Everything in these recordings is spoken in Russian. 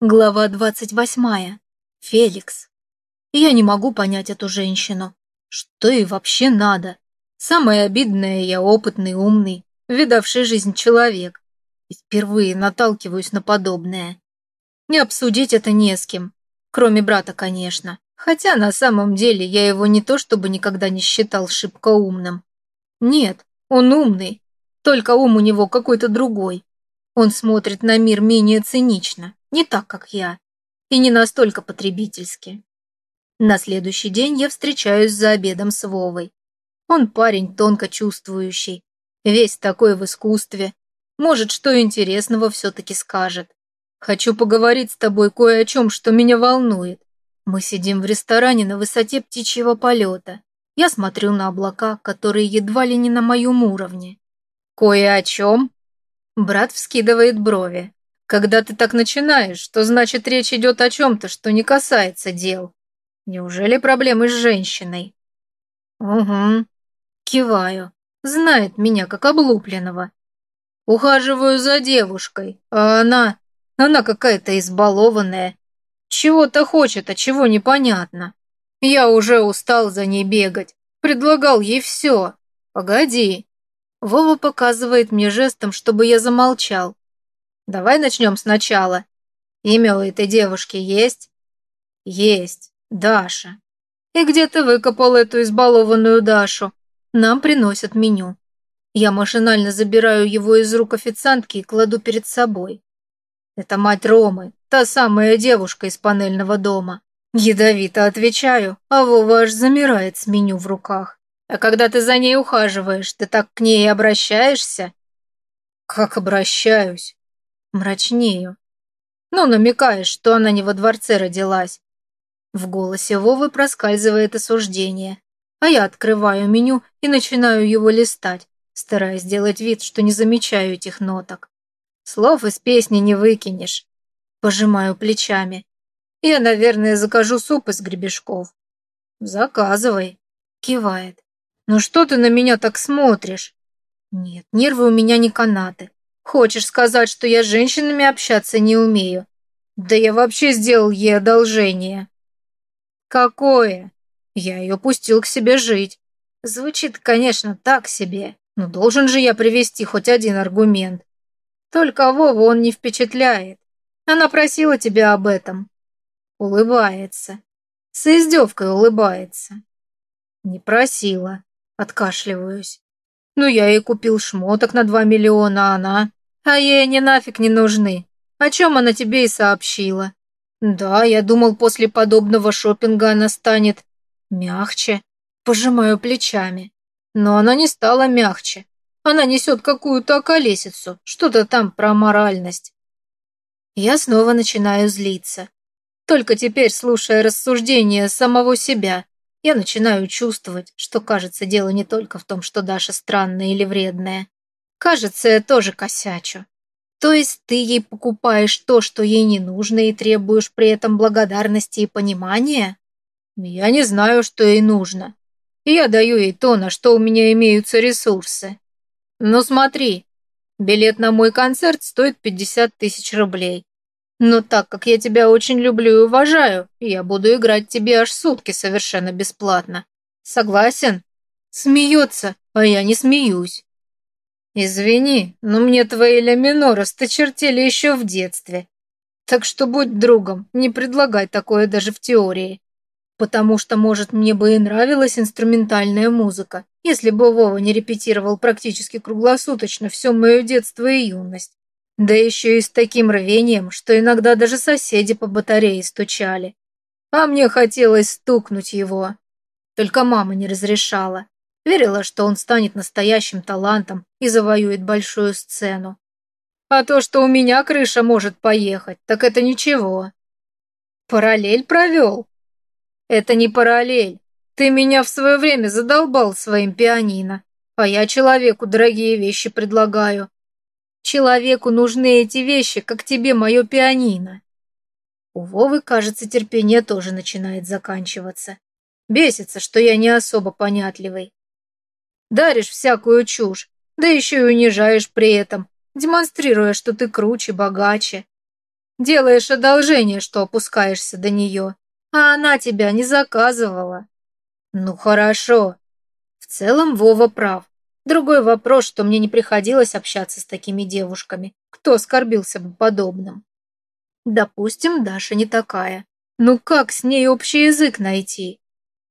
Глава двадцать восьмая. Феликс. Я не могу понять эту женщину. Что ей вообще надо? Самое обидное, я опытный, умный, видавший жизнь человек. И впервые наталкиваюсь на подобное. Не обсудить это не с кем. Кроме брата, конечно. Хотя на самом деле я его не то чтобы никогда не считал шибко умным. Нет, он умный. Только ум у него какой-то другой. Он смотрит на мир менее цинично, не так, как я, и не настолько потребительски. На следующий день я встречаюсь за обедом с Вовой. Он парень тонко чувствующий, весь такой в искусстве. Может, что интересного все-таки скажет. Хочу поговорить с тобой кое о чем, что меня волнует. Мы сидим в ресторане на высоте птичьего полета. Я смотрю на облака, которые едва ли не на моем уровне. Кое о чем? Брат вскидывает брови. Когда ты так начинаешь, то значит речь идет о чем-то, что не касается дел. Неужели проблемы с женщиной? Угу. Киваю. Знает меня как облупленного. Ухаживаю за девушкой, а она... Она какая-то избалованная. Чего-то хочет, а чего непонятно. Я уже устал за ней бегать. Предлагал ей все. Погоди. Вова показывает мне жестом, чтобы я замолчал. Давай начнем сначала. Имя у этой девушки есть? Есть. Даша. И где ты выкопал эту избалованную Дашу? Нам приносят меню. Я машинально забираю его из рук официантки и кладу перед собой. Это мать Ромы, та самая девушка из панельного дома. Ядовито отвечаю, а Вова аж замирает с меню в руках. А когда ты за ней ухаживаешь, ты так к ней и обращаешься? Как обращаюсь? Мрачнею. Ну, намекаешь, что она не во дворце родилась. В голосе Вовы проскальзывает осуждение, а я открываю меню и начинаю его листать, стараясь сделать вид, что не замечаю этих ноток. Слов из песни не выкинешь. Пожимаю плечами. Я, наверное, закажу суп из гребешков. Заказывай. Кивает. Ну что ты на меня так смотришь? Нет, нервы у меня не канаты. Хочешь сказать, что я с женщинами общаться не умею? Да я вообще сделал ей одолжение. Какое? Я ее пустил к себе жить. Звучит, конечно, так себе, но должен же я привести хоть один аргумент. Только Вова он не впечатляет. Она просила тебя об этом. Улыбается. С издевкой улыбается. Не просила. Откашливаюсь. Ну, я ей купил шмоток на два миллиона, а она... А ей они нафиг не нужны. О чем она тебе и сообщила. Да, я думал, после подобного шопинга она станет мягче. Пожимаю плечами. Но она не стала мягче. Она несет какую-то околесицу, что-то там про моральность. Я снова начинаю злиться. Только теперь, слушая рассуждения самого себя, я начинаю чувствовать, что, кажется, дело не только в том, что Даша странная или вредная. Кажется, я тоже косячу. То есть ты ей покупаешь то, что ей не нужно, и требуешь при этом благодарности и понимания? Я не знаю, что ей нужно. Я даю ей то, на что у меня имеются ресурсы. Ну смотри, билет на мой концерт стоит 50 тысяч рублей. Но так как я тебя очень люблю и уважаю, я буду играть тебе аж сутки совершенно бесплатно. Согласен? Смеется, а я не смеюсь. «Извини, но мне твои ля минора сточертели еще в детстве. Так что будь другом, не предлагай такое даже в теории. Потому что, может, мне бы и нравилась инструментальная музыка, если бы Вова не репетировал практически круглосуточно все мое детство и юность. Да еще и с таким рвением, что иногда даже соседи по батарее стучали. А мне хотелось стукнуть его. Только мама не разрешала. Верила, что он станет настоящим талантом и завоюет большую сцену. А то, что у меня крыша может поехать, так это ничего. Параллель провел? Это не параллель. Ты меня в свое время задолбал своим пианино, а я человеку дорогие вещи предлагаю. Человеку нужны эти вещи, как тебе мое пианино. У Вовы, кажется, терпение тоже начинает заканчиваться. Бесится, что я не особо понятливый. Даришь всякую чушь, да еще и унижаешь при этом, демонстрируя, что ты круче, богаче. Делаешь одолжение, что опускаешься до нее, а она тебя не заказывала. Ну хорошо. В целом Вова прав. Другой вопрос, что мне не приходилось общаться с такими девушками. Кто оскорбился бы подобным? Допустим, Даша не такая. Ну как с ней общий язык найти?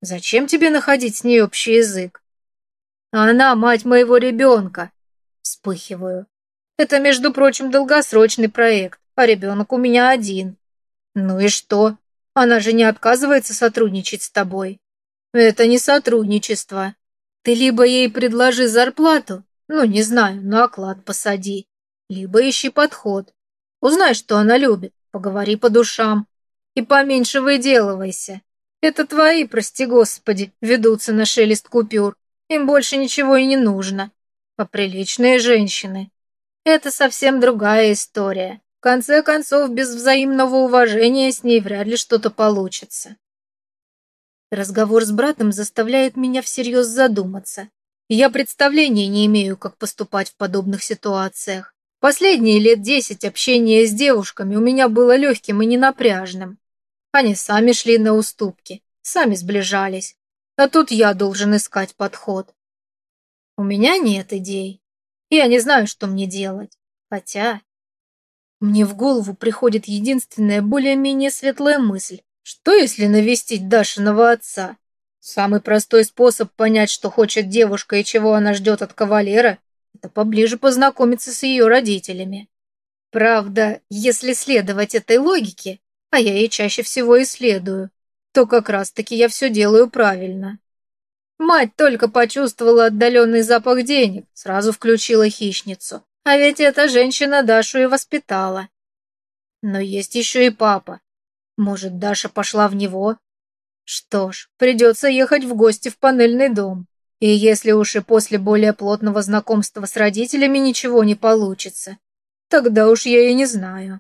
Зачем тебе находить с ней общий язык? Она мать моего ребенка. Вспыхиваю. Это, между прочим, долгосрочный проект, а ребенок у меня один. Ну и что? Она же не отказывается сотрудничать с тобой. Это не сотрудничество. Ты либо ей предложи зарплату, ну, не знаю, на оклад посади, либо ищи подход. Узнай, что она любит, поговори по душам. И поменьше выделывайся. Это твои, прости господи, ведутся на шелест купюр. Им больше ничего и не нужно. А приличные женщины. Это совсем другая история. В конце концов, без взаимного уважения с ней вряд ли что-то получится. Разговор с братом заставляет меня всерьез задуматься. Я представления не имею, как поступать в подобных ситуациях. Последние лет десять общения с девушками у меня было легким и ненапряжным. Они сами шли на уступки, сами сближались. А тут я должен искать подход. У меня нет идей. Я не знаю, что мне делать. Хотя... Мне в голову приходит единственная более-менее светлая мысль. Что, если навестить Дашиного отца? Самый простой способ понять, что хочет девушка и чего она ждет от кавалера, это поближе познакомиться с ее родителями. Правда, если следовать этой логике, а я ей чаще всего исследую, то как раз-таки я все делаю правильно. Мать только почувствовала отдаленный запах денег, сразу включила хищницу. А ведь эта женщина Дашу и воспитала. Но есть еще и папа. Может, Даша пошла в него? Что ж, придется ехать в гости в панельный дом. И если уж и после более плотного знакомства с родителями ничего не получится, тогда уж я и не знаю.